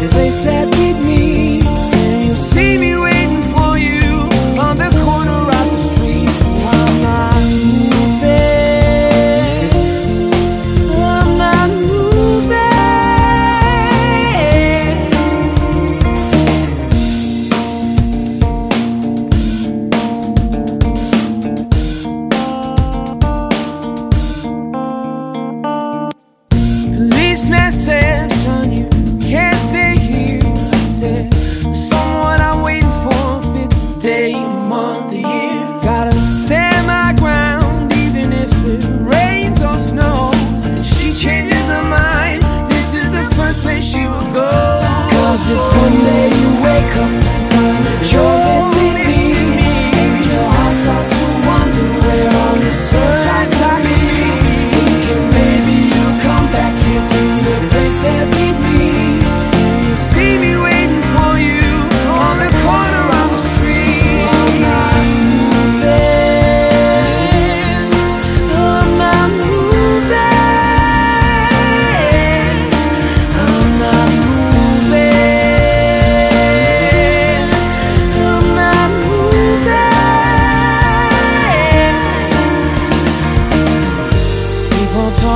the place that beat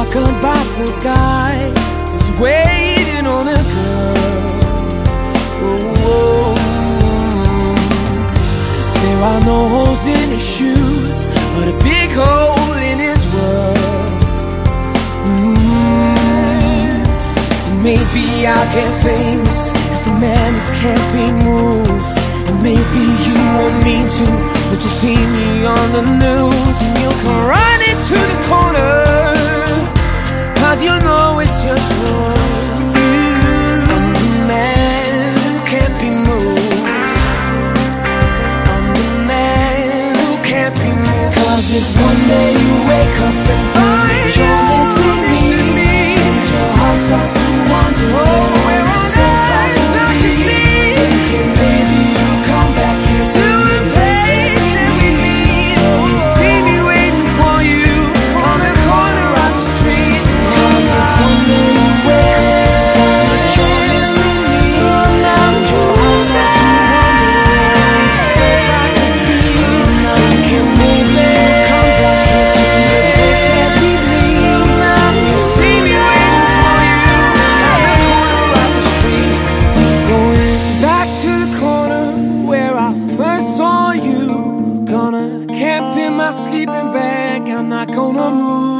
talk about the guy who's waiting on a girl. Oh, There are no holes in his shoes, but a big hole in his world. Mm. Maybe I'll get famous as the man who can't be moved. And maybe you want me to, but you see me on the news and you'll come running to the corner. Cause if one day you wake up sleeping. I'm not gonna move.